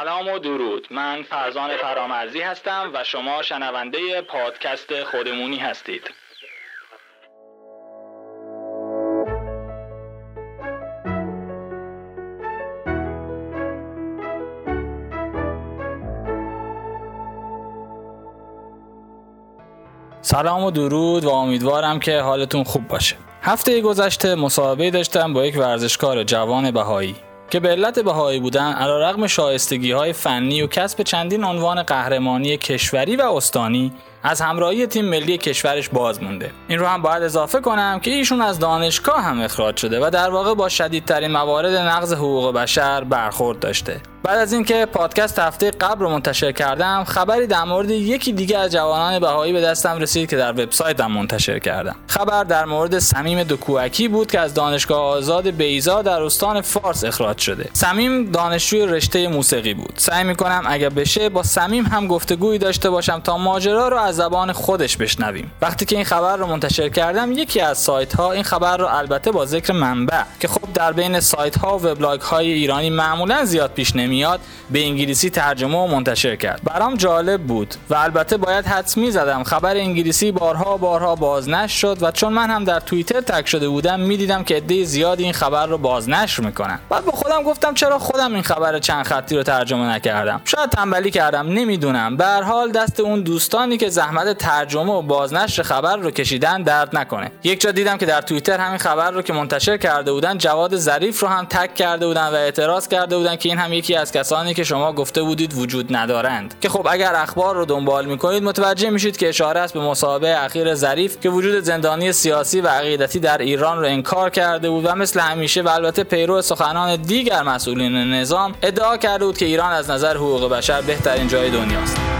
سلام و درود. من فرزان فرامرزی هستم و شما شنونده پادکست خودمونی هستید. سلام و درود و امیدوارم که حالتون خوب باشه. هفته گذشته مصاحبه داشتم با یک ورزشکار جوان بهایی. که به علت بهایی بودن علیرغم شایستگی های فنی و کسب چندین عنوان قهرمانی کشوری و استانی از همراهی تیم ملی کشورش باز مونده. این رو هم باید اضافه کنم که ایشون از دانشگاه هم اخراج شده و در واقع با شدیدترین موارد نقض حقوق بشر برخورد داشته. بعد از اینکه پادکست هفته قبل رو منتشر کردم خبری در مورد یکی دیگه از جوانان بهایی به دستم رسید که در وبسایتم منتشر کردم. خبر در مورد صمیم دکوکی بود که از دانشگاه آزاد بیزا در استان فارس اخراج شده. صمیم دانشجوی رشته موسیقی بود. سعی می‌کنم اگر بشه با صمیم هم گفتگویی داشته باشم تا ماجرا رو از زبان خودش بشنویم. وقتی که این خبر رو منتشر کردم یکی از سایت ها این خبر رو البته با ذکر منبع که خب در بین سایت ها و وبلاگ های ایرانی معمولا زیاد پیش نمیاد به انگلیسی ترجمه و منتشر کرد. برام جالب بود و البته باید حدس زدم خبر انگلیسی بارها بارها بازنشر شد و چون من هم در توییتر تک شده بودم می‌دیدم که عده زیادی این خبر رو بازنشر می‌کنن. بعد با خودم گفتم چرا خودم این خبر چند خطی رو ترجمه نکردم؟ شاید تنبلی کردم نمی‌دونم. به هر حال دست اون دوستانی که زحمت ترجمه و بازنشر خبر رو کشیدن درد نکنه. یک جا دیدم که در توییتر همین خبر رو که منتشر کرده بودن جواد ظریف رو هم تک کرده بودن و اعتراض کرده بودن که این هم یکی کسانی که شما گفته بودید وجود ندارند. که خب اگر اخبار رو دنبال می‌کنید متوجه میشید که اشاره است به مصاحبه اخیر ظریف که وجود زندانی سیاسی و عقیدتی در ایران رو انکار کرده بود و مثل همیشه و البته پیرو سخنان دیگر مسئولین نظام ادعا کرده بود که ایران از نظر حقوق بشر بهترین جای دنیاست.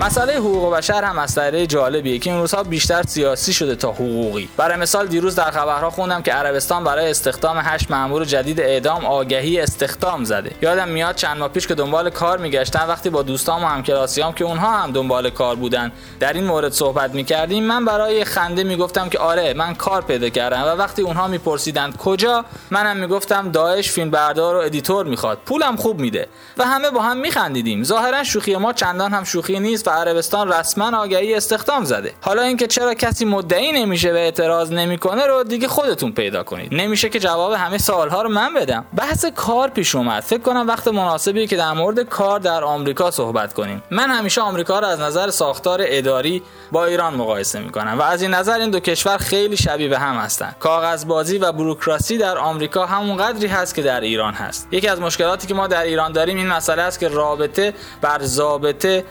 مسئله حقوق بشر هم مسئله جالبیه که این روزها بیشتر سیاسی شده تا حقوقی. برای مثال دیروز در خبرها خوندم که عربستان برای استخدام هشت مأمور جدید اعدام آگهی استخدام زده. یادم میاد چند ماه پیش که دنبال کار میگشتم وقتی با دوستام و همکلاسیام که اونها هم دنبال کار بودن. در این مورد صحبت می‌کردیم. من برای خنده می‌گفتم که آره من کار پیدا کردم و وقتی اونها میپرسیدند کجا منم می‌گفتم داعش فیلم بردار و ادیتور می‌خواد. پولم خوب میده و همه با هم میخندیدیم. ظاهرا شوخی ما چندان هم شوخی نیست عربستان رسما آگهی استخدام زده. حالا اینکه چرا کسی مدعی نمیشه و اعتراض نمی‌کنه رو دیگه خودتون پیدا کنید. نمیشه که جواب همه سوالها رو من بدم. بحث کار پیش اومد. فکر کنم وقت مناسبی که در مورد کار در آمریکا صحبت کنیم. من همیشه آمریکا رو از نظر ساختار اداری با ایران مقایسه می‌کنم و از این نظر این دو کشور خیلی شبیه به هم هستند کاغذبازی و بروکراسی در آمریکا همون قدری هست که در ایران هست. یکی از مشکلاتی که ما در ایران داریم این مسئله است که رابطه بر ضابطه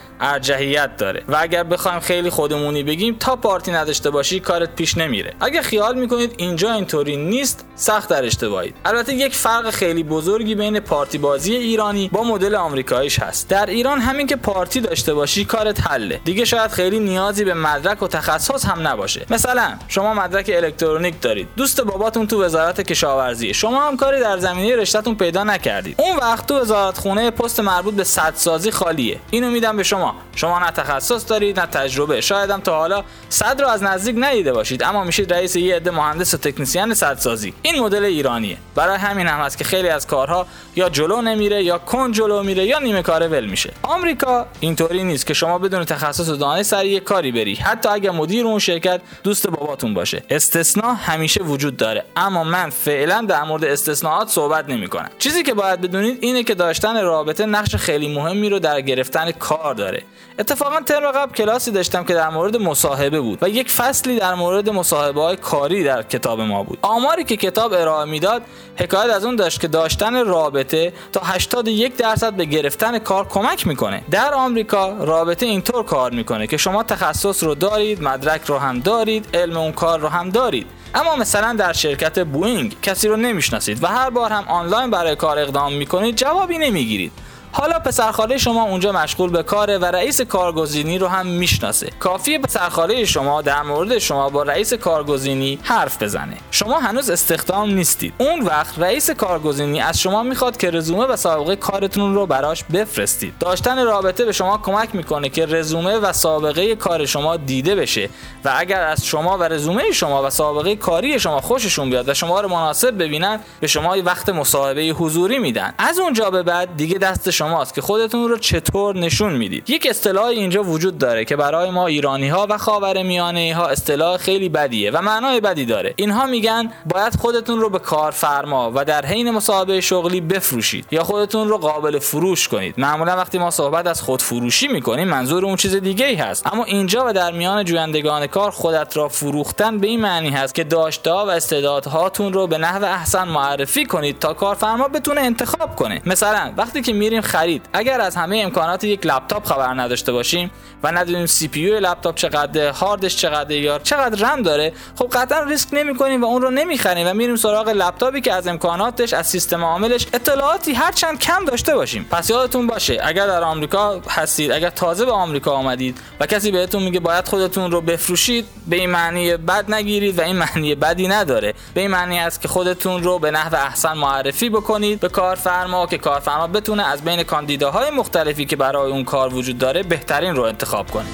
ارجحیت داره و اگر بخوایم خیلی خودمونی بگیم تا پارتی نداشته باشی کارت پیش نمیره. اگر خیال می‌کنید اینجا اینطوری نیست سخت در اشتباهید. البته یک فرق خیلی بزرگی بین پارتی بازی ایرانی با مدل آمریکاییش هست. در ایران همین که پارتی داشته باشی کارت حله. دیگه شاید خیلی نیازی به مدرک و تخصص هم نباشه. مثلا شما مدرک الکترونیک دارید. دوست باباتون تو وزارت کشاورزی شما هم کاری در زمینه رشتهتون پیدا نکردید. اون وقت تو وزارت خونه پست مربوط به سدسازی خالیه. اینو میدم به شما. شما نه تخصص دارید نه تجربه. شاید هم تا حالا صد رو از نزدیک ندیده باشید اما میشید رئیس یه عده مهندس و تکنسین صدسازی. این مدل ایرانیه. برای همین هم هست که خیلی از کارها یا جلو نمیره یا کن جلو میره یا نیمه کاره ول میشه. آمریکا اینطوری نیست که شما بدون تخصص و دانش سر یه کاری بری. حتی اگر مدیر اون شرکت دوست باباتون باشه. استثنا همیشه وجود داره اما من فعلا در مورد استثناءات صحبت نمی‌کنم. چیزی که باید بدونید اینه که داشتن رابطه نقش خیلی مهمی رو در گرفتن کار داره. اتفاقا ترم قبل کلاسی داشتم که در مورد مصاحبه بود و یک فصلی در مورد مصاحبه های کاری در کتاب ما بود. آماری که کتاب ارائه می‌داد حکایت از اون داشت که داشتن رابطه تا 81 درصد به گرفتن کار کمک می‌کنه. در آمریکا رابطه اینطور کار می‌کنه که شما تخصص رو دارید مدرک رو هم دارید علم اون کار رو هم دارید. اما مثلا در شرکت بوینگ کسی رو نمی‌شناسید و هر بار هم آنلاین برای کار اقدام می‌کنید جوابی نمی‌گیرید. حالا پسرخاله شما اونجا مشغول به کاره و رئیس کارگزینی رو هم می‌شناسه. کافیه پسرخاله شما در مورد شما با رئیس کارگزینی حرف بزنه. شما هنوز استخدام نیستید. اون وقت رئیس کارگزینی از شما می‌خواد که رزومه و سابقه کارتون رو براش بفرستید. داشتن رابطه به شما کمک می‌کنه که رزومه و سابقه کار شما دیده بشه و اگر از شما و رزومه شما و سابقه کاری شما خوششون بیاد و شما رو مناسب ببینن به شما وقت مصاحبه حضوری میدن. از اونجا به بعد دیگه دست شماست که خودتون رو چطور نشون می‌دید. یک اصطلاح اینجا وجود داره که برای ما ایرانی ها و خاور میانه ها اصطلاح خیلی بدیه و معنای بدی داره. اینها میگن باید خودتون رو به کارفرما و در حین مصاحبه شغلی بفروشید یا خودتون رو قابل فروش کنید. معمولا وقتی ما صحبت از خود فروشی می‌کنیم منظور اون چیز دیگه ای هست. اما اینجا و در میان جویندگان کار خودت را فروختن به این معنی هست که داشته و استعدادهاتون رو به نحو احسن معرفی کنید تا کارفرما بتونه انتخاب کنه. مثلا وقتی که میریم خرید. اگر از همه امکانات یک لپتاپ خبر نداشته باشیم و ندونیم CPU لپتاپ چقدر هاردش چقدر یا چقدر رم داره خب قطعا ریسک نمی‌کنیم و اون رو نمی‌خریم و میریم سراغ لپتاپی که از امکاناتش از سیستم عاملش اطلاعاتی هرچند کم داشته باشیم. پس یادتون باشه اگر در آمریکا هستید اگر تازه به آمریکا آمدید و کسی بهتون میگه باید خودتون رو بفروشید به این معنی بد نگیرید و این معنی بدی نداره. به این معنی است که خودتون رو به نحو احسن معرفی بکنید به کارفرما که کارفرما بتونه از بین کاندیداهای مختلفی که برای اون کار وجود داره بهترین رو انتخاب کنه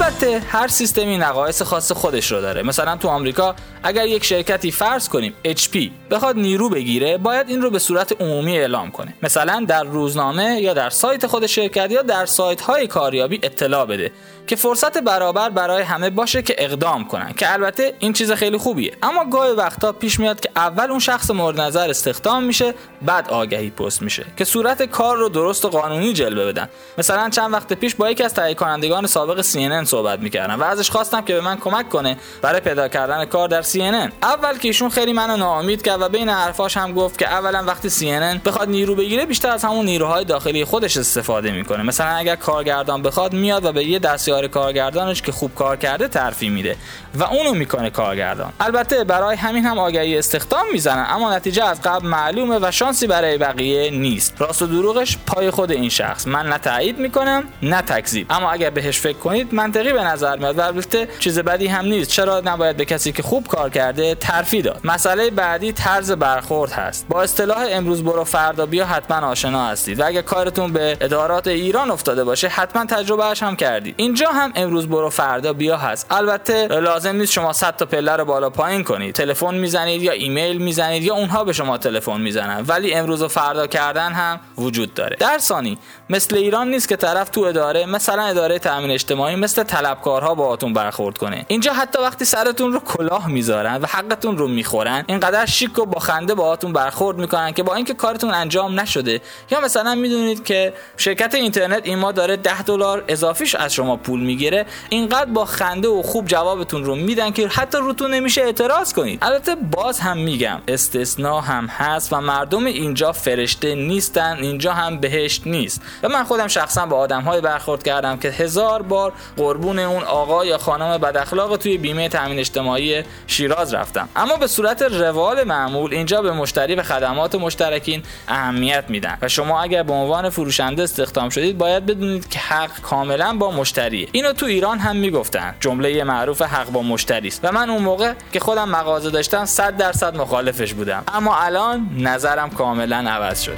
البته هر سیستمی نقایص خاص خودش رو داره. مثلا تو آمریکا اگر یک شرکتی فرض کنیم HP بخواد نیرو بگیره باید این رو به صورت عمومی اعلام کنه. مثلا در روزنامه یا در سایت خود شرکت یا در سایت های کاریابی اطلاع بده. که فرصت برابر برای همه باشه که اقدام کنن که البته این چیز خیلی خوبیه. اما گاهی وقتا پیش میاد که اول اون شخص مورد نظر استخدام میشه بعد آگهی پست میشه که صورت کار رو درست و قانونی جلوه بدن. مثلا چند وقت پیش با یکی از تهیه کنندگان سابق CNN صحبت می‌کردم و ازش خواستم که به من کمک کنه برای پیدا کردن کار در CNN اول که ایشون خیلی منو ناامید کرد و بین حرفاش هم گفت که اولا وقتی CNN بخواد نیرو بگیره بیشتر از همون نیروهای داخلی خودش استفاده می‌کنه. مثلا اگر کارگردان بخواد میاد و به یه دستیار کارگردانش که خوب کار کرده ترفیع میده و اونو می‌کنه کارگردان. البته برای همین هم آگهی استخدام می‌زنن اما نتیجه از قبل معلومه و شانسی برای بقیه نیست. راست و دروغش پای خود این شخص. من نه تایید می‌کنم نه تکذیب. اما اگر بهش فکر کنید منطقی به نظر میاد و البته چیز بدی هم نیست. چرا نباید به کسی که خوب کار کرده ترفیع داد؟ مسئله بعدی طرز برخورد هست. با اصطلاح امروز برو فردا بیا حتما آشنا هستید. و اگر کارتون به ادارات ایران افتاده باشه حتما تجربهش هم کردید. اینجا هم امروز برو فردا بیا هست. البته لازم نیست شما 100 تا پله رو بالا پایین کنید. تلفن می‌زنید یا ایمیل می‌زنید یا اونها به شما تلفن می‌زنن. ولی امروز و فردا کردن هم وجود داره. در ثانی مثل ایران نیست که طرف تو اداره مثلا اداره تامین اجتماعی مثل طلبکارها باهاتون برخورد کنه. اینجا حتی وقتی سرتون رو کلاه می‌ذارن و حقتون رو می‌خورن اینقدر شیک و با خنده باهاتون برخورد می‌کنن که با اینکه کارتون انجام نشده یا مثلا می‌دونید که شرکت اینترنت این ما داره 10 دلار اضافیش از شما پول می‌گیره اینقدر با خنده و خوب جوابتون رو میدن که حتی روتون نمیشه اعتراض کنید. البته باز هم میگم استثنا هم هست و مردم اینجا فرشته نیستن اینجا هم بهشت نیست. و من خودم شخصا با آدم های برخورد کردم که هزار بار قربون اون آقا یا خانم بد اخلاق توی بیمه تامین اجتماعی شیراز رفتم. اما به صورت روال معمول اینجا به مشتری و خدمات مشترکین اهمیت میدن. و شما اگر به عنوان فروشنده استخدام شدید باید بدونید که حق کاملا با مشتریه اینو تو ایران هم می‌گفتن. جمله معروف حق با مشتری است. و من اون موقع که خودم مغازه داشتم 100 درصد مخالفش بودم. اما الان نظرم کاملا عوض شده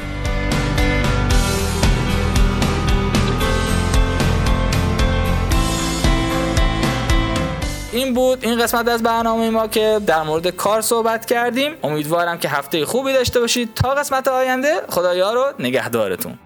این بود این قسمت از برنامه ما که در مورد کار صحبت کردیم. امیدوارم که هفته خوبی داشته باشید. تا قسمت آینده خدایا رو نگهدارتون.